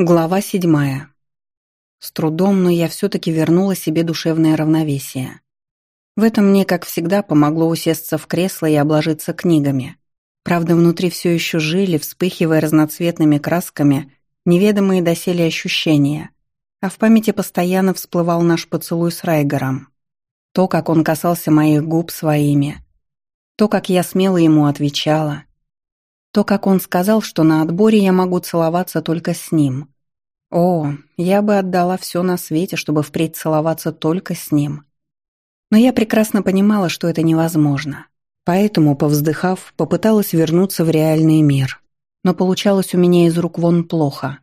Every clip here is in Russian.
Глава седьмая. С трудом, но я все-таки вернула себе душевное равновесие. В этом мне, как всегда, помогло усесться в кресло и обложиться книгами. Правда, внутри все еще жили, вспыхивая разноцветными красками, неведомые доселе ощущения, а в памяти постоянно всплывал наш поцелуй с Райгером. То, как он касался моих губ своими, то, как я смело ему отвечала, то, как он сказал, что на отборе я могу целоваться только с ним. О, я бы отдала все на свете, чтобы впредь целоваться только с ним. Но я прекрасно понимала, что это невозможно. Поэтому, повздыхав, попыталась вернуться в реальный мир. Но получалось у меня из рук вон плохо.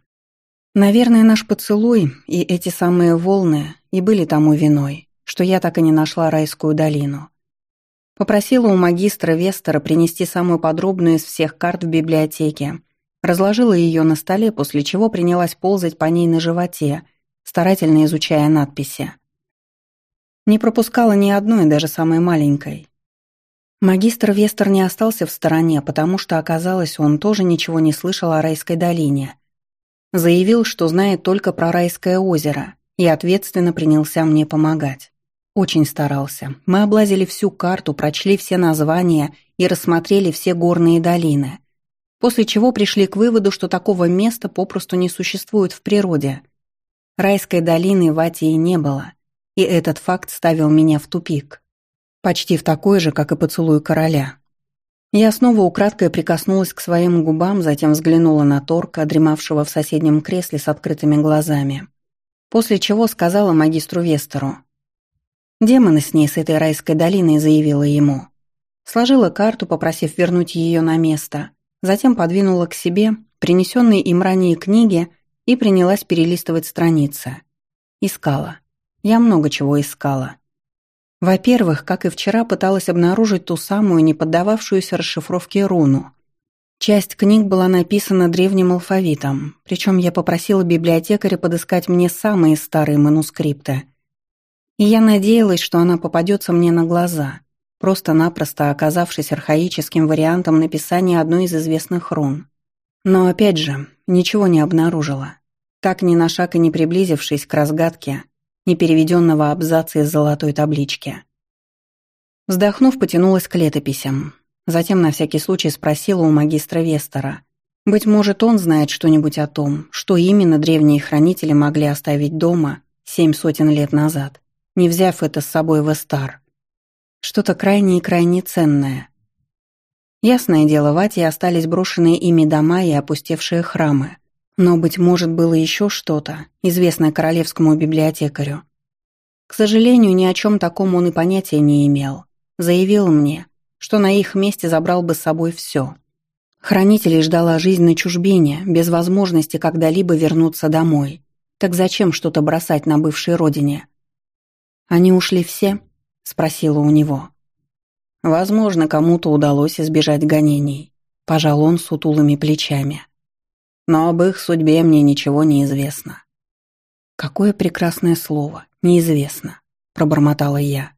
Наверное, наш поцелуй и эти самые волны и были тому виной, что я так и не нашла райскую долину. Попросила у магистра Вестера принести самую подробную из всех карт в библиотеке. Разложила ее на столе, после чего принялась ползать по ней на животе, старательно изучая надписи. Не пропускала ни одной, даже самой маленькой. Магистр Вестер не остался в стороне, потому что, оказалось, он тоже ничего не слышал о Райской долине. Заявил, что знает только про Райское озеро, и ответственно принялся мне помогать. Очень старался. Мы облазили всю карту, прочли все названия и рассмотрели все горные долины. После чего пришли к выводу, что такого места попросту не существует в природе. Райской долины в Атии не было, и этот факт ставил меня в тупик. Почти в такой же, как и поцелуй короля. Я снова украдкой прикоснулась к своим губам, затем взглянула на Торка, дремавшего в соседнем кресле с открытыми глазами. После чего сказала магистру Вестеру. Демоны с ней с этой райской долиной заявила ему. Сложила карту, попросив вернуть ее на место, затем подвинула к себе принесенные им ранее книги и принялась перелистывать страницы. Искала. Я много чего искала. Во-первых, как и вчера, пыталась обнаружить ту самую, не поддававшуюся расшифровке руну. Часть книг была написана древним алфавитом, причем я попросила библиотекаря подыскать мне самые старые манускрипты – и я надеялась, что она попадется мне на глаза, просто-напросто оказавшись архаическим вариантом написания одной из известных рун. Но опять же, ничего не обнаружила. Так ни на шаг и не приблизившись к разгадке непереведенного абзаца из золотой таблички. Вздохнув, потянулась к летописям. Затем на всякий случай спросила у магистра Вестера. Быть может, он знает что-нибудь о том, что именно древние хранители могли оставить дома семь сотен лет назад не взяв это с собой в Эстар. Что-то крайне и крайне ценное. Ясное дело, в Ате остались брошенные ими дома и опустевшие храмы. Но, быть может, было еще что-то, известное королевскому библиотекарю. К сожалению, ни о чем таком он и понятия не имел. Заявил мне, что на их месте забрал бы с собой все. Хранителей ждала жизнь на чужбине, без возможности когда-либо вернуться домой. Так зачем что-то бросать на бывшей родине? «Они ушли все?» — спросила у него. «Возможно, кому-то удалось избежать гонений», — пожал он сутулыми плечами. «Но об их судьбе мне ничего не известно». «Какое прекрасное слово, неизвестно», — пробормотала я.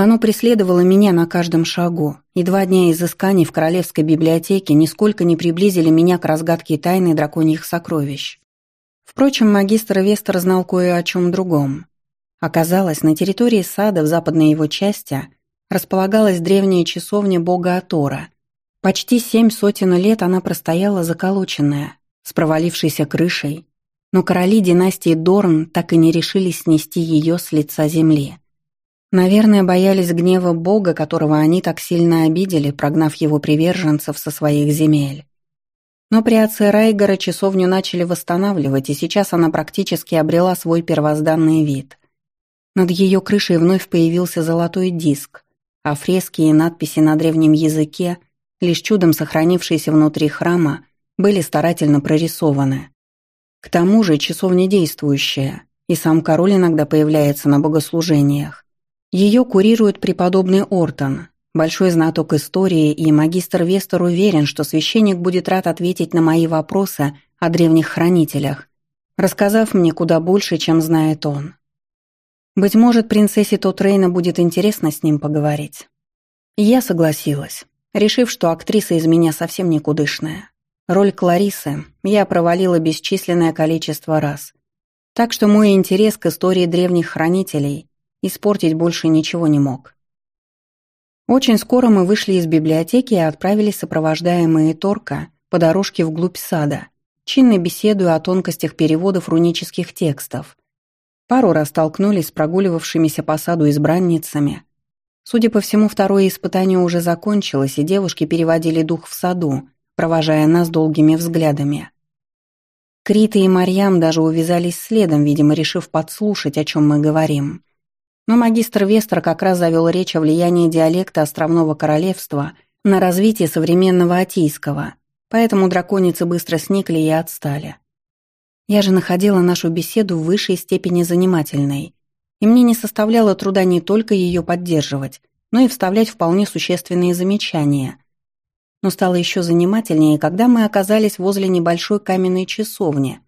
Оно преследовало меня на каждом шагу, и два дня изысканий в Королевской библиотеке нисколько не приблизили меня к разгадке тайны драконьих сокровищ. Впрочем, магистр Вестер знал кое о чем другом. Оказалось, на территории сада в западной его части располагалась древняя часовня бога Атора. Почти семь сотен лет она простояла заколоченная, с провалившейся крышей, но короли династии Дорн так и не решились снести ее с лица земли. Наверное, боялись гнева бога, которого они так сильно обидели, прогнав его приверженцев со своих земель. Но при отце Райгора часовню начали восстанавливать, и сейчас она практически обрела свой первозданный вид. Над ее крышей вновь появился золотой диск, а фрески и надписи на древнем языке, лишь чудом сохранившиеся внутри храма, были старательно прорисованы. К тому же часовня действующая, и сам король иногда появляется на богослужениях. Ее курирует преподобный Ортон, большой знаток истории, и магистр Вестер уверен, что священник будет рад ответить на мои вопросы о древних хранителях, рассказав мне куда больше, чем знает он. Быть может, принцессе Тотрейна будет интересно с ним поговорить. Я согласилась, решив, что актриса из меня совсем никудышная. Роль Кларисы я провалила бесчисленное количество раз. Так что мой интерес к истории древних хранителей испортить больше ничего не мог. Очень скоро мы вышли из библиотеки и отправились сопровождаемые Торка по дорожке вглубь сада, чинно беседуя о тонкостях переводов рунических текстов. Пару раз столкнулись с прогуливавшимися по саду избранницами. Судя по всему, второе испытание уже закончилось, и девушки переводили дух в саду, провожая нас долгими взглядами. Крита и Марьям даже увязались следом, видимо, решив подслушать, о чем мы говорим. Но магистр Вестер как раз завел речь о влиянии диалекта островного королевства на развитие современного атийского, поэтому драконицы быстро сникли и отстали. Я же находила нашу беседу в высшей степени занимательной, и мне не составляло труда не только ее поддерживать, но и вставлять вполне существенные замечания – но стало еще занимательнее, когда мы оказались возле небольшой каменной часовни,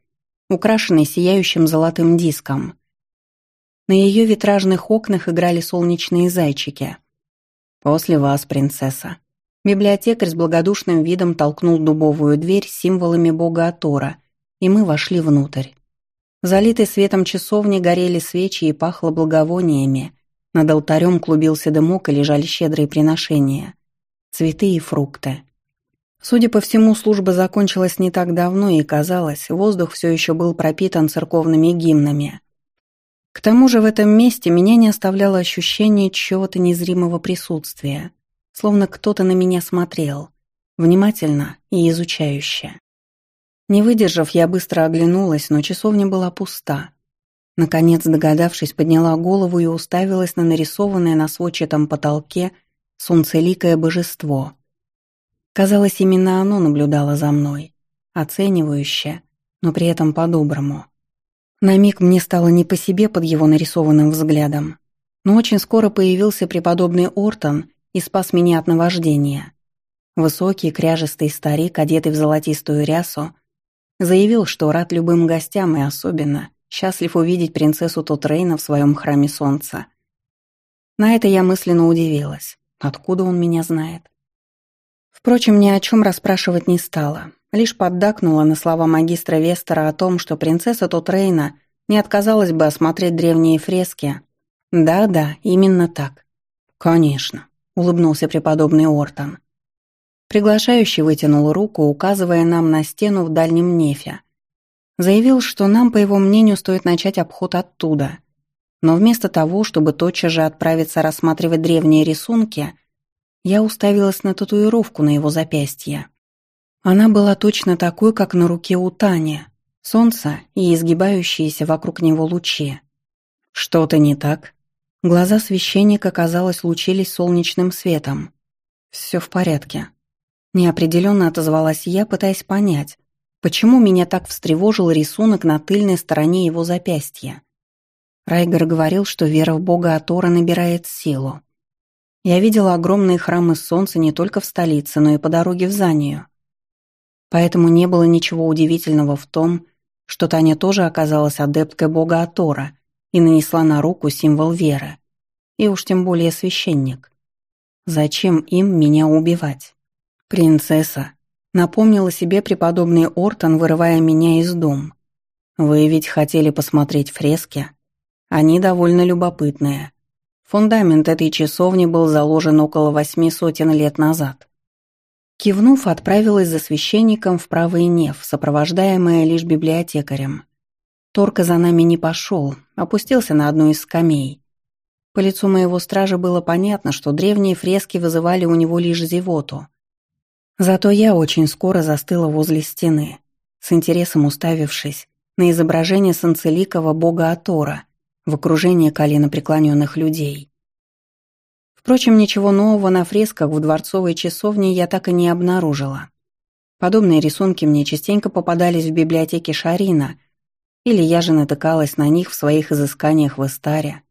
украшенной сияющим золотым диском. На ее витражных окнах играли солнечные зайчики. «После вас, принцесса». Библиотекарь с благодушным видом толкнул дубовую дверь с символами бога Атора, и мы вошли внутрь. Залитой светом часовни горели свечи и пахло благовониями. Над алтарем клубился дымок и лежали щедрые приношения цветы и фрукты. Судя по всему, служба закончилась не так давно, и, казалось, воздух все еще был пропитан церковными гимнами. К тому же в этом месте меня не оставляло ощущение чего-то незримого присутствия, словно кто-то на меня смотрел, внимательно и изучающе. Не выдержав, я быстро оглянулась, но часовня была пуста. Наконец, догадавшись, подняла голову и уставилась на нарисованное на сводчатом потолке солнцеликое божество. Казалось, именно оно наблюдало за мной, оценивающе, но при этом по-доброму. На миг мне стало не по себе под его нарисованным взглядом, но очень скоро появился преподобный Ортон и спас меня от наваждения. Высокий, кряжестый старик, одетый в золотистую рясу, заявил, что рад любым гостям и особенно счастлив увидеть принцессу Тотрейна в своем храме солнца. На это я мысленно удивилась. Откуда он меня знает? Впрочем, ни о чем расспрашивать не стала. Лишь поддакнула на слова магистра Вестера о том, что принцесса Тутрейна не отказалась бы осмотреть древние фрески. Да-да, именно так. Конечно, улыбнулся преподобный Ортон. Приглашающий вытянул руку, указывая нам на стену в дальнем нефе. Заявил, что нам, по его мнению, стоит начать обход оттуда – но вместо того, чтобы тотчас же отправиться рассматривать древние рисунки, я уставилась на татуировку на его запястье. Она была точно такой, как на руке у Тани. Солнце и изгибающиеся вокруг него лучи. Что-то не так? Глаза священника, казалось, лучились солнечным светом. Все в порядке. Неопределенно отозвалась я, пытаясь понять, почему меня так встревожил рисунок на тыльной стороне его запястья. Райгер говорил, что вера в бога Атора набирает силу. Я видела огромные храмы солнца не только в столице, но и по дороге в Занию. Поэтому не было ничего удивительного в том, что Таня тоже оказалась адепткой бога Атора и нанесла на руку символ веры. И уж тем более священник. Зачем им меня убивать? Принцесса. Напомнила себе преподобный Ортон, вырывая меня из дом. Вы ведь хотели посмотреть фрески? Они довольно любопытные. Фундамент этой часовни был заложен около восьми сотен лет назад. Кивнув, отправилась за священником в правый неф, сопровождаемая лишь библиотекарем. Торка за нами не пошел, опустился на одну из скамей. По лицу моего стража было понятно, что древние фрески вызывали у него лишь зевоту. Зато я очень скоро застыла возле стены, с интересом уставившись на изображение санцеликова бога Атора, в окружении коленопреклоненных людей. Впрочем, ничего нового на фресках в дворцовой часовне я так и не обнаружила. Подобные рисунки мне частенько попадались в библиотеке Шарина, или я же натыкалась на них в своих изысканиях в Истаре.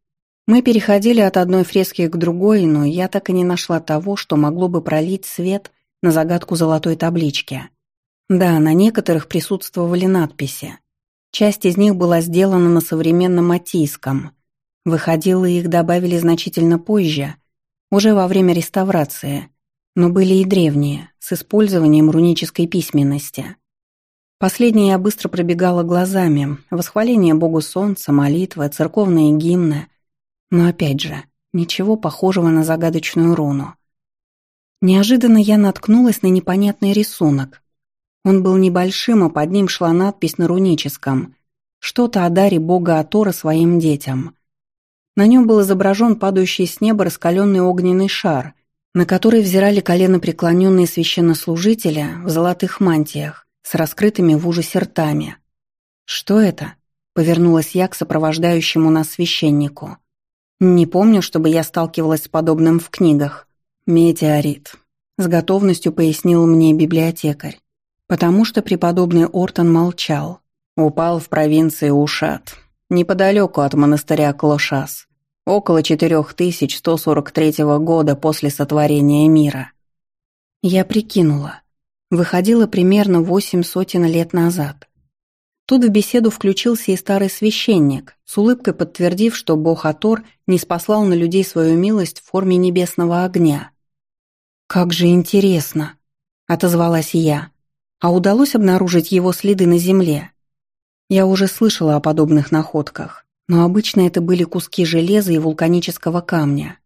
Мы переходили от одной фрески к другой, но я так и не нашла того, что могло бы пролить свет на загадку золотой таблички. Да, на некоторых присутствовали надписи. Часть из них была сделана на современном матийском. Выходило их добавили значительно позже, уже во время реставрации. но были и древние, с использованием рунической письменности. Последнее я быстро пробегала глазами, восхваление Богу Солнца, молитвы, церковные гимны. Но опять же, ничего похожего на загадочную руну. Неожиданно я наткнулась на непонятный рисунок. Он был небольшим, а под ним шла надпись на руническом. Что-то о даре бога Атора своим детям. На нем был изображен падающий с неба раскаленный огненный шар, на который взирали колено преклоненные священнослужители в золотых мантиях с раскрытыми в ужасе ртами. «Что это?» — повернулась я к сопровождающему нас священнику. «Не помню, чтобы я сталкивалась с подобным в книгах». «Метеорит», — с готовностью пояснил мне библиотекарь, потому что преподобный Ортон молчал. Упал в провинции Ушат, неподалеку от монастыря Клошас, около 4143 года после сотворения мира. Я прикинула. Выходило примерно восемь сотен лет назад. Тут в беседу включился и старый священник, с улыбкой подтвердив, что бог Атор не спаслал на людей свою милость в форме небесного огня. «Как же интересно!» — отозвалась я. «А удалось обнаружить его следы на земле?» Я уже слышала о подобных находках, но обычно это были куски железа и вулканического камня.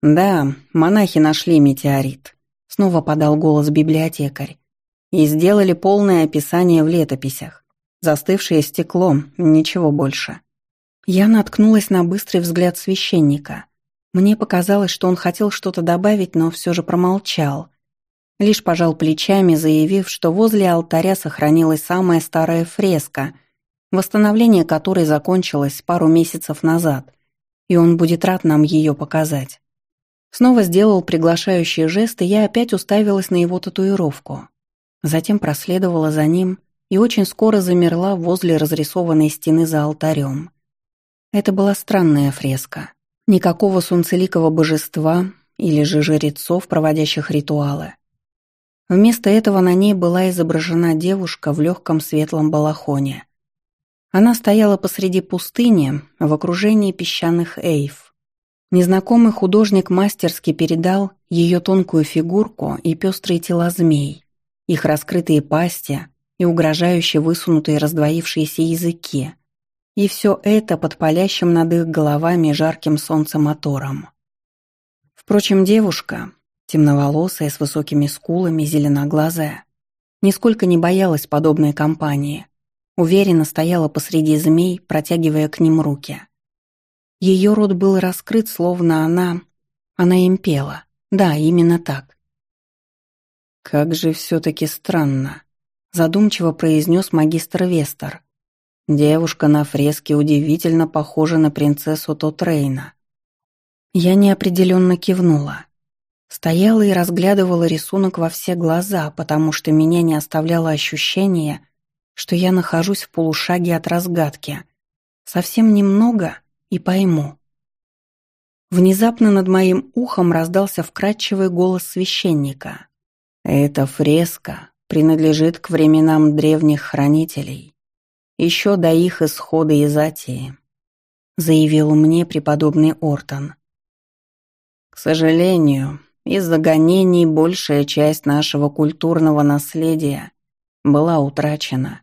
«Да, монахи нашли метеорит», — снова подал голос библиотекарь. «И сделали полное описание в летописях. Застывшее стекло, ничего больше». Я наткнулась на быстрый взгляд священника. Мне показалось, что он хотел что-то добавить, но все же промолчал. Лишь пожал плечами, заявив, что возле алтаря сохранилась самая старая фреска, восстановление которой закончилось пару месяцев назад, и он будет рад нам ее показать. Снова сделал приглашающий жест, и я опять уставилась на его татуировку. Затем проследовала за ним и очень скоро замерла возле разрисованной стены за алтарем. Это была странная фреска. Никакого солнцеликого божества или же жрецов, проводящих ритуалы. Вместо этого на ней была изображена девушка в легком светлом балахоне. Она стояла посреди пустыни в окружении песчаных эйв. Незнакомый художник мастерски передал ее тонкую фигурку и пестрые тела змей, их раскрытые пасти и угрожающе высунутые раздвоившиеся языки. И все это под палящим над их головами жарким солнцем мотором. Впрочем, девушка, темноволосая, с высокими скулами, зеленоглазая, нисколько не боялась подобной компании – Уверенно стояла посреди змей, протягивая к ним руки. Ее рот был раскрыт, словно она... Она им пела. Да, именно так. «Как же все-таки странно», — задумчиво произнес магистр Вестер. «Девушка на фреске удивительно похожа на принцессу Тотрейна». Я неопределенно кивнула. Стояла и разглядывала рисунок во все глаза, потому что меня не оставляло ощущение, что я нахожусь в полушаге от разгадки. Совсем немного и пойму. Внезапно над моим ухом раздался вкрадчивый голос священника. «Эта фреска принадлежит к временам древних хранителей, еще до их исхода из Атии», заявил мне преподобный Ортон. «К сожалению, из-за гонений большая часть нашего культурного наследия была утрачена.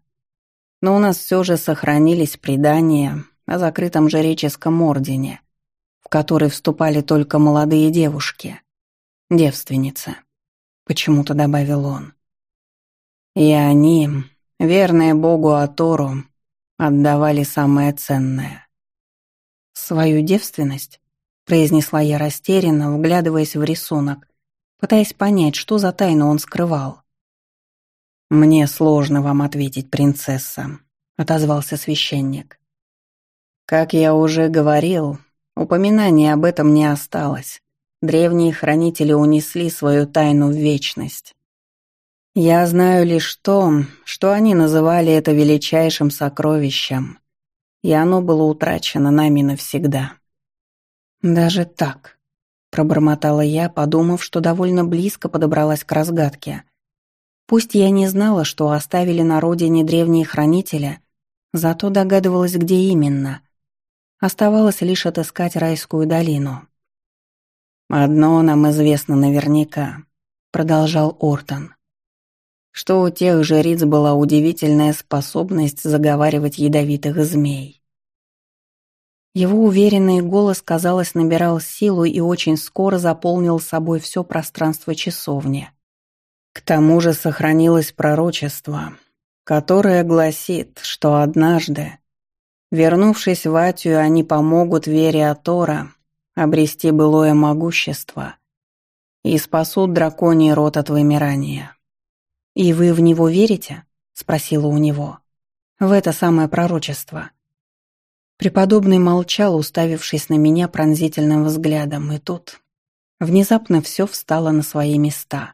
Но у нас все же сохранились предания о закрытом жреческом ордене, в который вступали только молодые девушки, девственницы, почему-то добавил он. И они, верные Богу Атору, отдавали самое ценное. «Свою девственность?» — произнесла я растерянно, вглядываясь в рисунок, пытаясь понять, что за тайну он скрывал. «Мне сложно вам ответить, принцесса», — отозвался священник. «Как я уже говорил, упоминания об этом не осталось. Древние хранители унесли свою тайну в вечность. Я знаю лишь то, что они называли это величайшим сокровищем, и оно было утрачено нами навсегда». «Даже так», — пробормотала я, подумав, что довольно близко подобралась к разгадке — Пусть я не знала, что оставили на родине древние хранители, зато догадывалась, где именно. Оставалось лишь отыскать райскую долину. Одно нам известно наверняка. — продолжал Ортон, — «что у тех жриц была удивительная способность заговаривать ядовитых змей. Его уверенный голос, казалось, набирал силу и очень скоро заполнил собой все пространство часовни. К тому же сохранилось пророчество, которое гласит, что однажды, вернувшись в Атию, они помогут вере Атора обрести былое могущество и спасут драконий род от вымирания. «И вы в него верите?» — спросила у него. «В это самое пророчество». Преподобный молчал, уставившись на меня пронзительным взглядом, и тут внезапно все встало на свои места.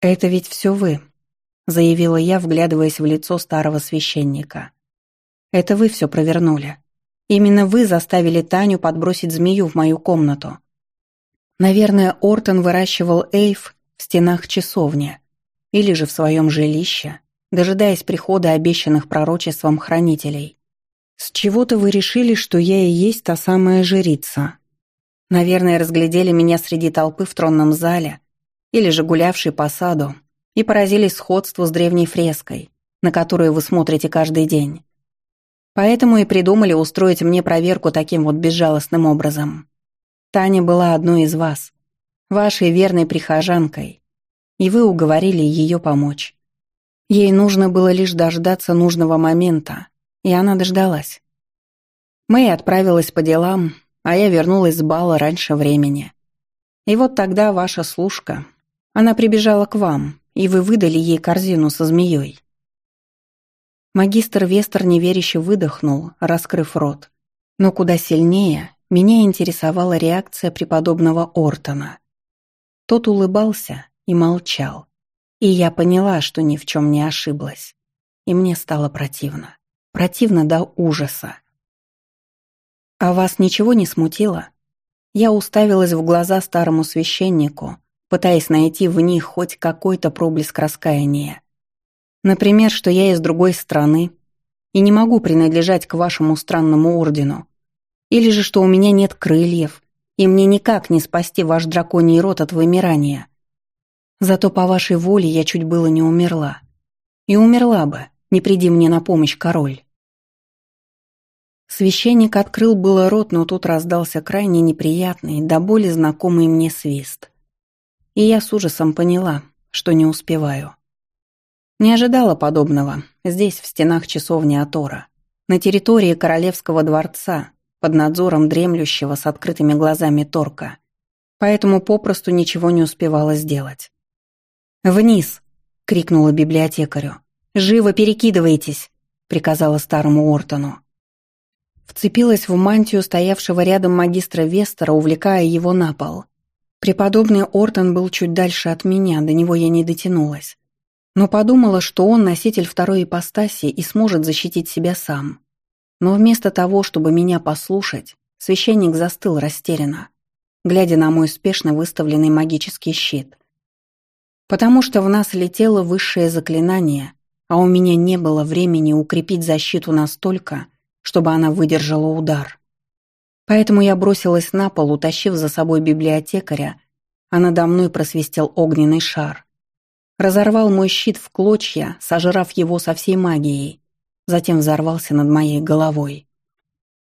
«Это ведь все вы», — заявила я, вглядываясь в лицо старого священника. «Это вы все провернули. Именно вы заставили Таню подбросить змею в мою комнату. Наверное, Ортон выращивал эйф в стенах часовни или же в своем жилище, дожидаясь прихода обещанных пророчеством хранителей. «С чего-то вы решили, что я и есть та самая жрица. Наверное, разглядели меня среди толпы в тронном зале или же гулявшей по саду и поразились сходству с древней фреской, на которую вы смотрите каждый день. Поэтому и придумали устроить мне проверку таким вот безжалостным образом. Таня была одной из вас, вашей верной прихожанкой, и вы уговорили ее помочь. Ей нужно было лишь дождаться нужного момента, и она дождалась. Мэй отправилась по делам, а я вернулась с бала раньше времени. И вот тогда ваша служка, она прибежала к вам, и вы выдали ей корзину со змеей. Магистр Вестер неверяще выдохнул, раскрыв рот. Но куда сильнее меня интересовала реакция преподобного Ортона. Тот улыбался и молчал. И я поняла, что ни в чем не ошиблась. И мне стало противно. Противно до ужаса. «А вас ничего не смутило?» Я уставилась в глаза старому священнику, пытаясь найти в них хоть какой-то проблеск раскаяния. Например, что я из другой страны и не могу принадлежать к вашему странному ордену. Или же, что у меня нет крыльев, и мне никак не спасти ваш драконий род от вымирания. Зато по вашей воле я чуть было не умерла. И умерла бы, не приди мне на помощь, король. Священник открыл было рот, но тут раздался крайне неприятный, до боли знакомый мне свист. И я с ужасом поняла, что не успеваю. Не ожидала подобного здесь, в стенах часовни Атора, на территории королевского дворца, под надзором дремлющего с открытыми глазами Торка, поэтому попросту ничего не успевала сделать. «Вниз!» — крикнула библиотекарю. «Живо перекидывайтесь!» — приказала старому Ортону. Вцепилась в мантию стоявшего рядом магистра Вестера, увлекая его на пол. Преподобный Ортон был чуть дальше от меня, до него я не дотянулась. Но подумала, что он носитель второй ипостаси и сможет защитить себя сам. Но вместо того, чтобы меня послушать, священник застыл растерянно, глядя на мой спешно выставленный магический щит потому что в нас летело высшее заклинание, а у меня не было времени укрепить защиту настолько, чтобы она выдержала удар. Поэтому я бросилась на пол, утащив за собой библиотекаря, а надо мной просвистел огненный шар. Разорвал мой щит в клочья, сожрав его со всей магией, затем взорвался над моей головой.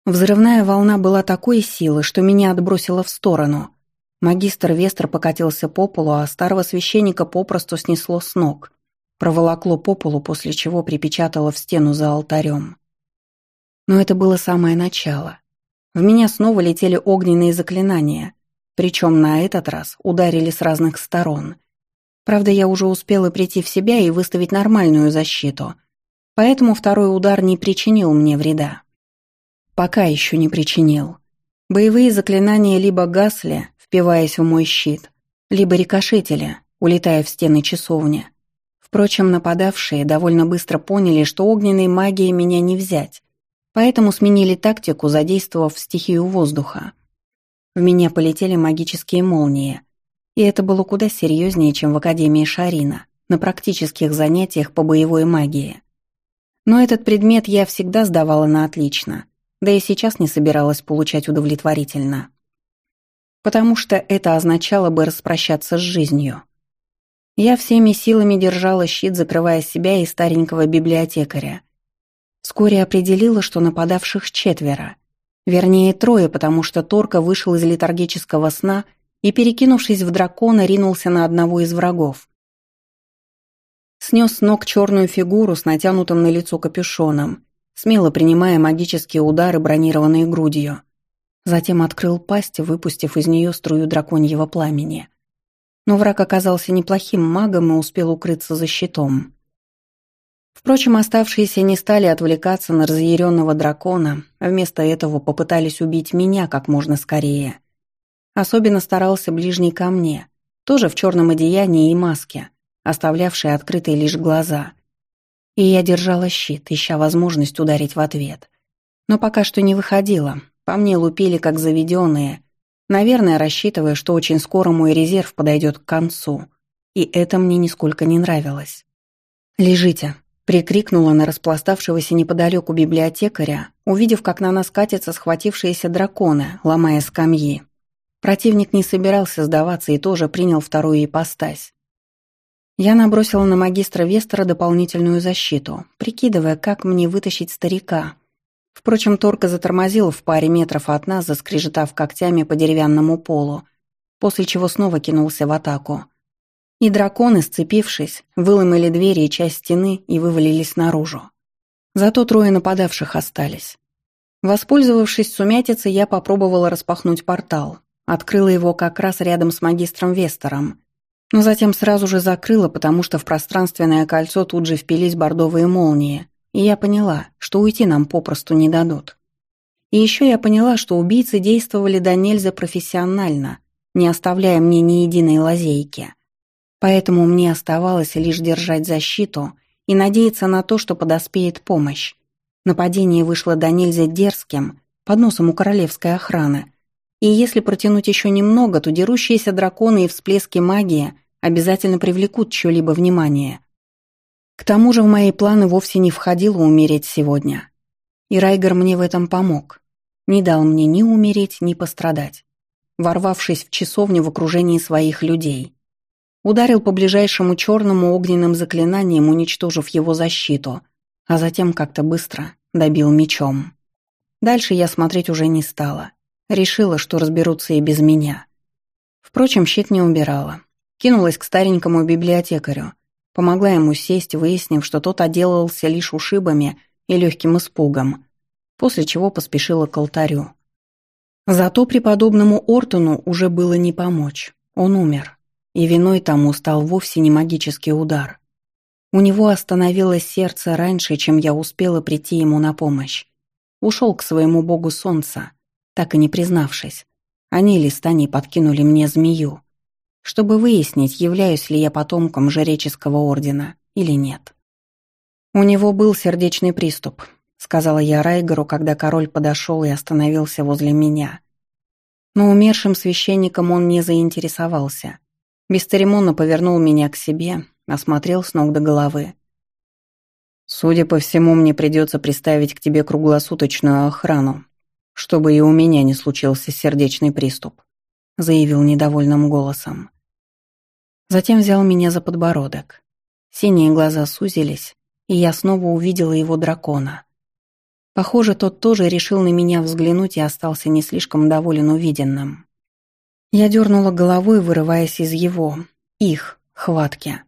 Взрывная волна была такой силы, что меня отбросило в сторону, Магистр Вестер покатился по полу, а старого священника попросту снесло с ног. Проволокло по полу, после чего припечатало в стену за алтарем. Но это было самое начало. В меня снова летели огненные заклинания, причем на этот раз ударили с разных сторон. Правда, я уже успела прийти в себя и выставить нормальную защиту, поэтому второй удар не причинил мне вреда. Пока еще не причинил. Боевые заклинания либо гасли, впиваясь в мой щит, либо рикошетили, улетая в стены часовни. Впрочем, нападавшие довольно быстро поняли, что огненной магией меня не взять, поэтому сменили тактику, задействовав стихию воздуха. В меня полетели магические молнии, и это было куда серьезнее, чем в Академии Шарина, на практических занятиях по боевой магии. Но этот предмет я всегда сдавала на отлично, да и сейчас не собиралась получать удовлетворительно. потому что это означало бы распрощаться с жизнью. Я всеми силами держала щит, закрывая себя и старенького библиотекаря. Вскоре определила, что нападавших четверо. Вернее, трое, потому что Торка вышел из летаргического сна и, перекинувшись в дракона, ринулся на одного из врагов. Снес с ног черную фигуру с натянутым на лицо капюшоном, смело принимая магические удары бронированной грудью. Затем открыл пасть, выпустив из нее струю драконьего пламени. Но враг оказался неплохим магом и успел укрыться за щитом. Впрочем, оставшиеся не стали отвлекаться на разъяренного дракона, вместо этого попытались убить меня как можно скорее. Особенно старался ближний ко мне, тоже в черном одеянии и маске, оставлявший открытые лишь глаза. И я держала щит, ища возможность ударить в ответ. Но пока что не выходило, по мне лупили как заведенные, наверное, рассчитывая, что очень скоро мой резерв подойдет к концу. И это мне нисколько не нравилось. «Лежите», — прикрикнула на распластавшегося неподалеку библиотекаря, увидев, как на нас катятся схватившиеся драконы, ломая скамьи. Противник не собирался сдаваться и тоже принял вторую ипостась. Я набросила на магистра Вестера дополнительную защиту, прикидывая, как мне вытащить старика, Впрочем, Торка затормозил в паре метров от нас, заскрежетав когтями по деревянному полу, после чего снова кинулся в атаку. И драконы, сцепившись, выломали двери и часть стены и вывалились наружу. Зато трое нападавших остались. Воспользовавшись сумятицей, я попробовала распахнуть портал. Открыла его как раз рядом с магистром Вестером. Но затем сразу же закрыла, потому что в пространственное кольцо тут же впились бордовые молнии, и я поняла, что уйти нам попросту не дадут. И еще я поняла, что убийцы действовали до нельзя профессионально, не оставляя мне ни единой лазейки. Поэтому мне оставалось лишь держать защиту и надеяться на то, что подоспеет помощь. Нападение вышло до нельзя дерзким, под носом у королевской охраны. И если протянуть еще немного, то дерущиеся драконы и всплески магии обязательно привлекут чье-либо внимание. К тому же в мои планы вовсе не входило умереть сегодня. И Райгер мне в этом помог. Не дал мне ни умереть, ни пострадать. Ворвавшись в часовню в окружении своих людей. Ударил по ближайшему черному огненным заклинанием, уничтожив его защиту, а затем как-то быстро добил мечом. Дальше я смотреть уже не стала. Решила, что разберутся и без меня. Впрочем, щит не убирала. Кинулась к старенькому библиотекарю, Помогла ему сесть, выяснив, что тот отделался лишь ушибами и легким испугом, после чего поспешила к алтарю. Зато преподобному Ортону уже было не помочь. Он умер, и виной тому стал вовсе не магический удар. У него остановилось сердце раньше, чем я успела прийти ему на помощь. Ушел к своему богу солнца, так и не признавшись. Они листани подкинули мне змею, чтобы выяснить, являюсь ли я потомком жреческого ордена или нет. «У него был сердечный приступ», — сказала я Райгеру, когда король подошел и остановился возле меня. Но умершим священником он не заинтересовался. Бесцеремонно повернул меня к себе, осмотрел с ног до головы. «Судя по всему, мне придется приставить к тебе круглосуточную охрану, чтобы и у меня не случился сердечный приступ», заявил недовольным голосом. Затем взял меня за подбородок. Синие глаза сузились, и я снова увидела его дракона. Похоже, тот тоже решил на меня взглянуть и остался не слишком доволен увиденным. Я дернула головой, вырываясь из его, их, хватки.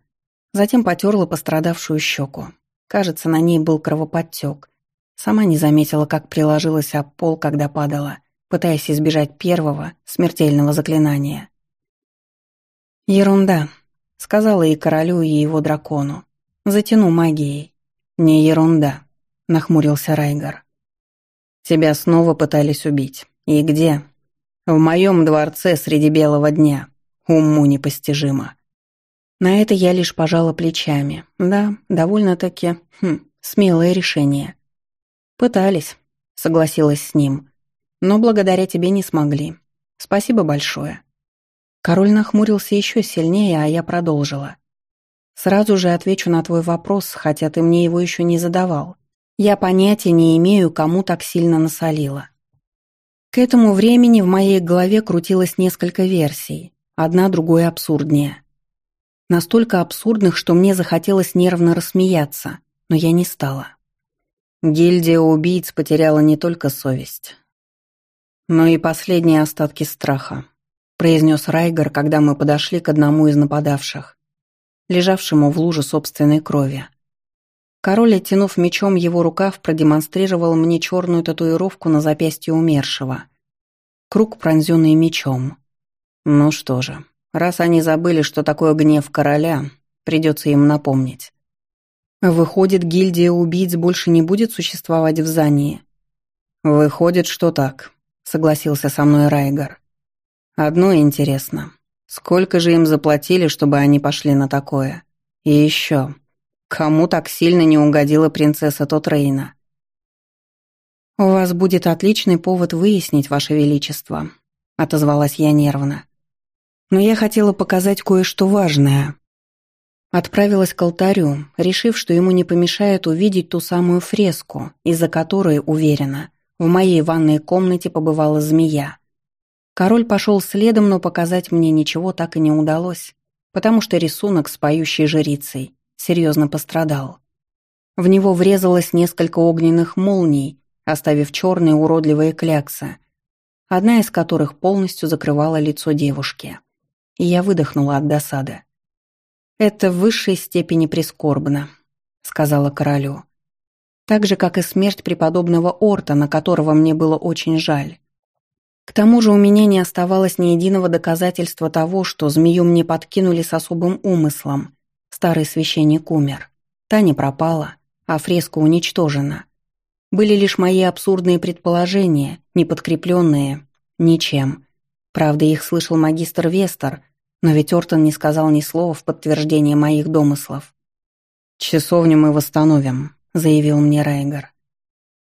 Затем потерла пострадавшую щеку. Кажется, на ней был кровоподтек. Сама не заметила, как приложилась об пол, когда падала, пытаясь избежать первого, смертельного заклинания. «Ерунда», — сказала и королю, и его дракону. «Затяну магией». «Не ерунда», — нахмурился Райгар. «Тебя снова пытались убить. И где?» «В моем дворце среди белого дня. Уму непостижимо». На это я лишь пожала плечами. Да, довольно-таки, хм, смелое решение. «Пытались», — согласилась с ним. «Но благодаря тебе не смогли. Спасибо большое». Король нахмурился еще сильнее, а я продолжила. «Сразу же отвечу на твой вопрос, хотя ты мне его еще не задавал. Я понятия не имею, кому так сильно насолила. К этому времени в моей голове крутилось несколько версий, одна другой абсурднее. Настолько абсурдных, что мне захотелось нервно рассмеяться, но я не стала. Гильдия убийц потеряла не только совесть, но и последние остатки страха, произнес Райгер, когда мы подошли к одному из нападавших, лежавшему в луже собственной крови. Король, оттянув мечом его рукав, продемонстрировал мне черную татуировку на запястье умершего. Круг, пронзенный мечом. Ну что же, раз они забыли, что такое гнев короля, придется им напомнить. Выходит, гильдия убийц больше не будет существовать в Зании? Выходит, что так, согласился со мной Райгар. Одно интересно. Сколько же им заплатили, чтобы они пошли на такое? И еще, Кому так сильно не угодила принцесса Тотрейна? «У вас будет отличный повод выяснить, Ваше Величество», — отозвалась я нервно. «Но я хотела показать кое-что важное». Отправилась к алтарю, решив, что ему не помешает увидеть ту самую фреску, из-за которой, уверена, в моей ванной комнате побывала змея. Король пошел следом, но показать мне ничего так и не удалось, потому что рисунок с поющей жрицей серьезно пострадал. В него врезалось несколько огненных молний, оставив черные уродливые кляксы, одна из которых полностью закрывала лицо девушки. И я выдохнула от досады. «Это в высшей степени прискорбно», — сказала королю. «Так же, как и смерть преподобного Ортона, которого мне было очень жаль. К тому же у меня не оставалось ни единого доказательства того, что змею мне подкинули с особым умыслом, Старый священник умер. Таня пропала, а фреска уничтожена. Были лишь мои абсурдные предположения, не подкрепленные ничем. Правда, их слышал магистр Вестер, но ведь Ортон не сказал ни слова в подтверждение моих домыслов. «Часовню мы восстановим», — заявил мне Райгар.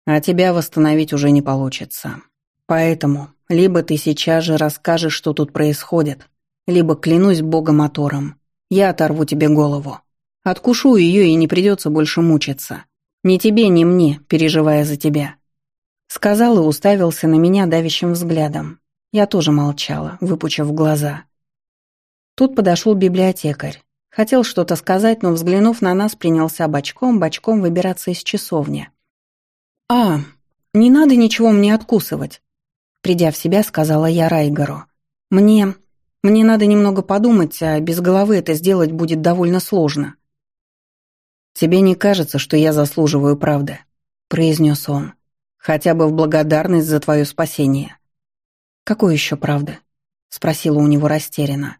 «А тебя восстановить уже не получится. Поэтому либо ты сейчас же расскажешь, что тут происходит, либо клянусь богом мотором, я оторву тебе голову. Откушу ее, и не придется больше мучиться. Ни тебе, ни мне, переживая за тебя». Сказал и уставился на меня давящим взглядом. Я тоже молчала, выпучив глаза. Тут подошел библиотекарь. Хотел что-то сказать, но, взглянув на нас, принялся бочком-бочком выбираться из часовни. «А, не надо ничего мне откусывать», — придя в себя, сказала я Райгору. «Мне... Мне надо немного подумать, а без головы это сделать будет довольно сложно». «Тебе не кажется, что я заслуживаю правды?» — произнес он. «Хотя бы в благодарность за твое спасение». «Какой еще правда?» — спросила у него растерянно.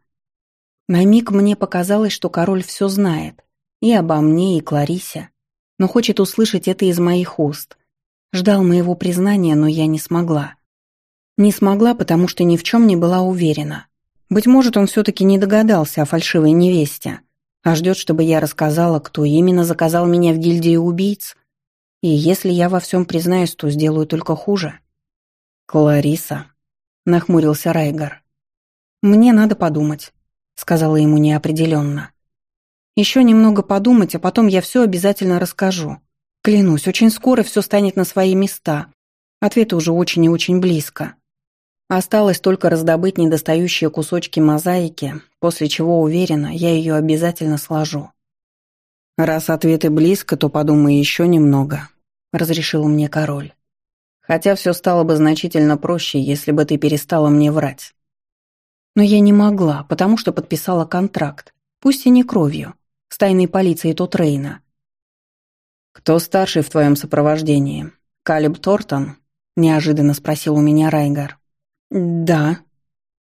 На миг мне показалось, что король все знает. И обо мне, и Кларисе. Но хочет услышать это из моих уст. Ждал моего признания, но я не смогла. Не смогла, потому что ни в чем не была уверена. Быть может, он все-таки не догадался о фальшивой невесте, а ждет, чтобы я рассказала, кто именно заказал меня в гильдии убийц. И если я во всем признаюсь, то сделаю только хуже. «Клариса», — нахмурился Райгар. «Мне надо подумать», — сказала ему неопределенно. «Еще немного подумать, а потом я все обязательно расскажу. Клянусь, очень скоро все станет на свои места. Ответ уже очень и очень близко». Осталось только раздобыть недостающие кусочки мозаики, после чего, уверена, я ее обязательно сложу. «Раз ответы близко, то подумай еще немного», — разрешил мне король. «Хотя все стало бы значительно проще, если бы ты перестала мне врать». Но я не могла, потому что подписала контракт, пусть и не кровью, с тайной полицией Тотрейна. «Кто старший в твоем сопровождении? Калиб Тортон?» — неожиданно спросил у меня Райгар. «Да».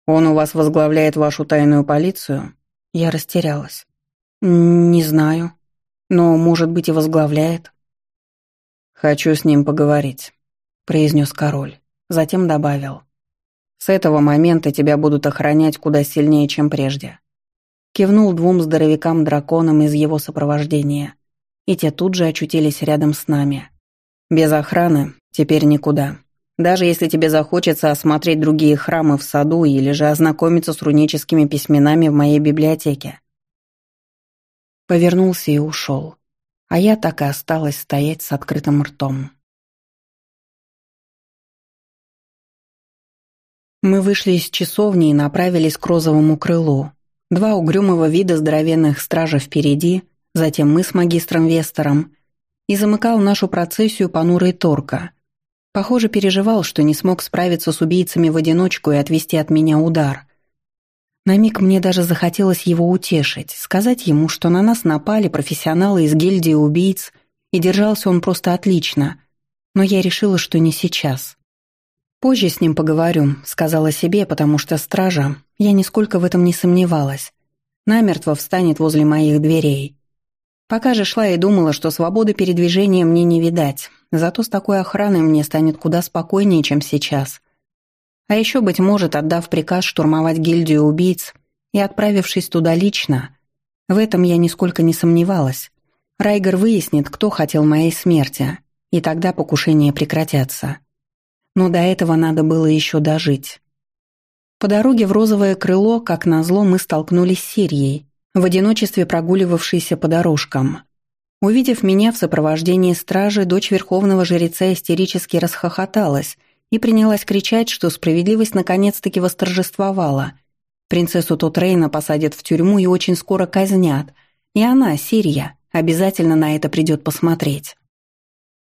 «Он у вас возглавляет вашу тайную полицию?» Я растерялась. «Не знаю. Но, может быть, и возглавляет». «Хочу с ним поговорить», — произнес король. Затем добавил. «С этого момента тебя будут охранять куда сильнее, чем прежде». Кивнул двум здоровякам-драконам из его сопровождения, и те тут же очутились рядом с нами. «Без охраны теперь никуда». Даже если тебе захочется осмотреть другие храмы в саду или же ознакомиться с руническими письменами в моей библиотеке. Повернулся и ушел, а я так и осталась стоять с открытым ртом. Мы вышли из часовни и направились к розовому крылу. Два угрюмого вида здоровенных стража впереди, затем мы с магистром Вестером, и замыкал нашу процессию понурый Торка. Похоже, переживал, что не смог справиться с убийцами в одиночку и отвести от меня удар. На миг мне даже захотелось его утешить, сказать ему, что на нас напали профессионалы из гильдии убийц, и держался он просто отлично, но я решила, что не сейчас. «Позже с ним поговорю», — сказала себе, потому что стража, я нисколько в этом не сомневалась, намертво встанет возле моих дверей. Пока же шла и думала, что свободы передвижения мне не видать, зато с такой охраной мне станет куда спокойнее, чем сейчас. А еще, быть может, отдав приказ штурмовать гильдию убийц и отправившись туда лично, в этом я нисколько не сомневалась. Райгер выяснит, кто хотел моей смерти, и тогда покушения прекратятся. Но до этого надо было еще дожить. По дороге в розовое крыло, как назло, мы столкнулись с Сирией, в одиночестве прогуливавшейся по дорожкам. Увидев меня в сопровождении стражи, дочь верховного жреца истерически расхохоталась и принялась кричать, что справедливость наконец-таки восторжествовала. Принцессу Тотрейна посадят в тюрьму и очень скоро казнят. И она, Сирия, обязательно на это придет посмотреть.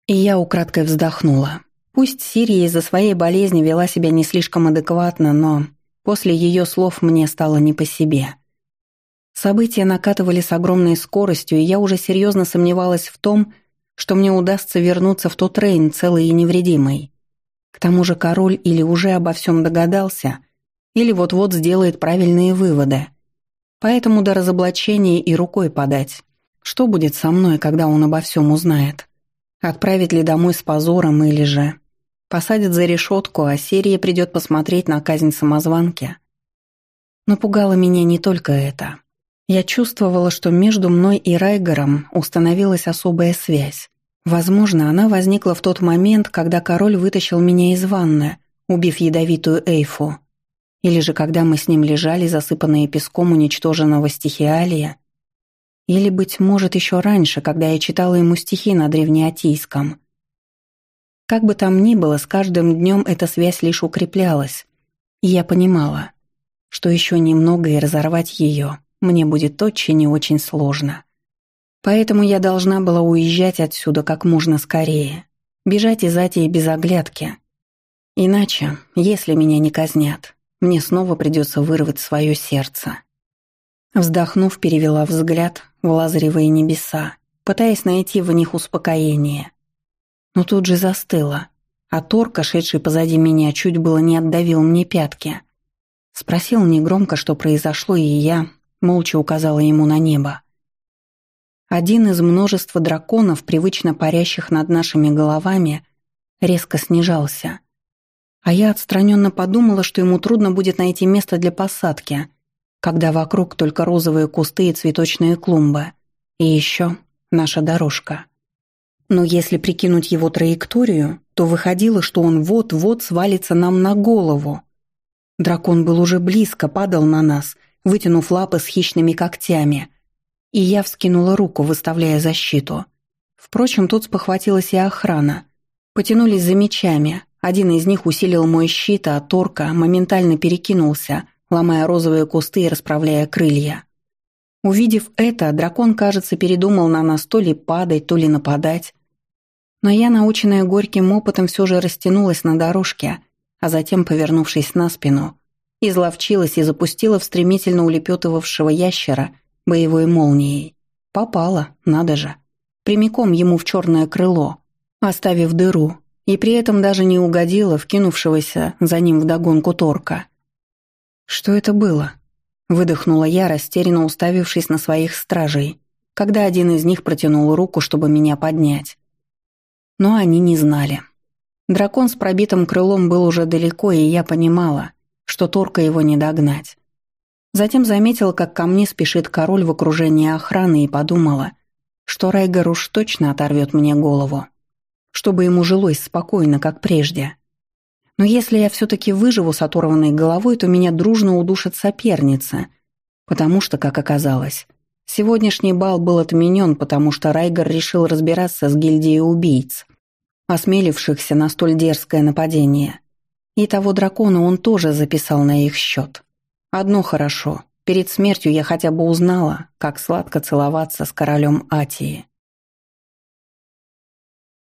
И я украдкой вздохнула. Пусть Сирия из-за своей болезни вела себя не слишком адекватно, но после ее слов мне стало не по себе. События накатывали с огромной скоростью, и я уже серьезно сомневалась в том, что мне удастся вернуться в тот Рейн целой и невредимой. К тому же король или уже обо всем догадался, или вот-вот сделает правильные выводы. Поэтому до разоблачения и рукой подать. Что будет со мной, когда он обо всем узнает? Отправить ли домой с позором или же... Посадят за решетку, а серия придет посмотреть на казнь самозванки. Но пугало меня не только это. Я чувствовала, что между мной и Райгером установилась особая связь. Возможно, она возникла в тот момент, когда король вытащил меня из ванны, убив ядовитую Эйфу. Или же когда мы с ним лежали, засыпанные песком уничтоженного стихиалия. Или, быть может, еще раньше, когда я читала ему стихи на древнеатийском. Как бы там ни было, с каждым днем эта связь лишь укреплялась. И я понимала, что еще немного и разорвать ее мне будет очень и очень сложно. Поэтому я должна была уезжать отсюда как можно скорее, бежать из Атии без оглядки. Иначе, если меня не казнят, мне снова придется вырвать свое сердце. Вздохнув, перевела взгляд в лазаревые небеса, пытаясь найти в них успокоение. Но тут же застыла, а Торка, шедший позади меня, чуть было не отдавил мне пятки. Спросил негромко, что произошло, и я молча указала ему на небо. Один из множества драконов, привычно парящих над нашими головами, резко снижался. А я отстраненно подумала, что ему трудно будет найти место для посадки, когда вокруг только розовые кусты и цветочные клумбы. И еще наша дорожка. Но если прикинуть его траекторию, то выходило, что он вот-вот свалится нам на голову. Дракон был уже близко, падал на нас, вытянув лапы с хищными когтями – и я вскинула руку, выставляя защиту. Впрочем, тут спохватилась и охрана. Потянулись за мечами. Один из них усилил мой щит, а Торка моментально перекинулся, ломая розовые кусты и расправляя крылья. Увидев это, дракон, кажется, передумал на нас то ли падать, то ли нападать. Но я, наученная горьким опытом, все же растянулась на дорожке, а затем, повернувшись на спину, изловчилась и запустила в стремительно улепетывавшего ящера – боевой молнией. Попала, надо же. Прямиком ему в черное крыло, оставив дыру, и при этом даже не угодила вкинувшегося за ним вдогонку торка. «Что это было?» — выдохнула я, растерянно уставившись на своих стражей, когда один из них протянул руку, чтобы меня поднять. Но они не знали. Дракон с пробитым крылом был уже далеко, и я понимала, что торка его не догнать. Затем заметила, как ко мне спешит король в окружении охраны и подумала, что Райгер уж точно оторвет мне голову, чтобы ему жилось спокойно, как прежде. Но если я все-таки выживу с оторванной головой, то меня дружно удушит соперница, потому что, как оказалось, сегодняшний бал был отменен, потому что Райгер решил разбираться с гильдией убийц, осмелившихся на столь дерзкое нападение. И того дракона он тоже записал на их счет. Одно хорошо. Перед смертью я хотя бы узнала, как сладко целоваться с королем Атии.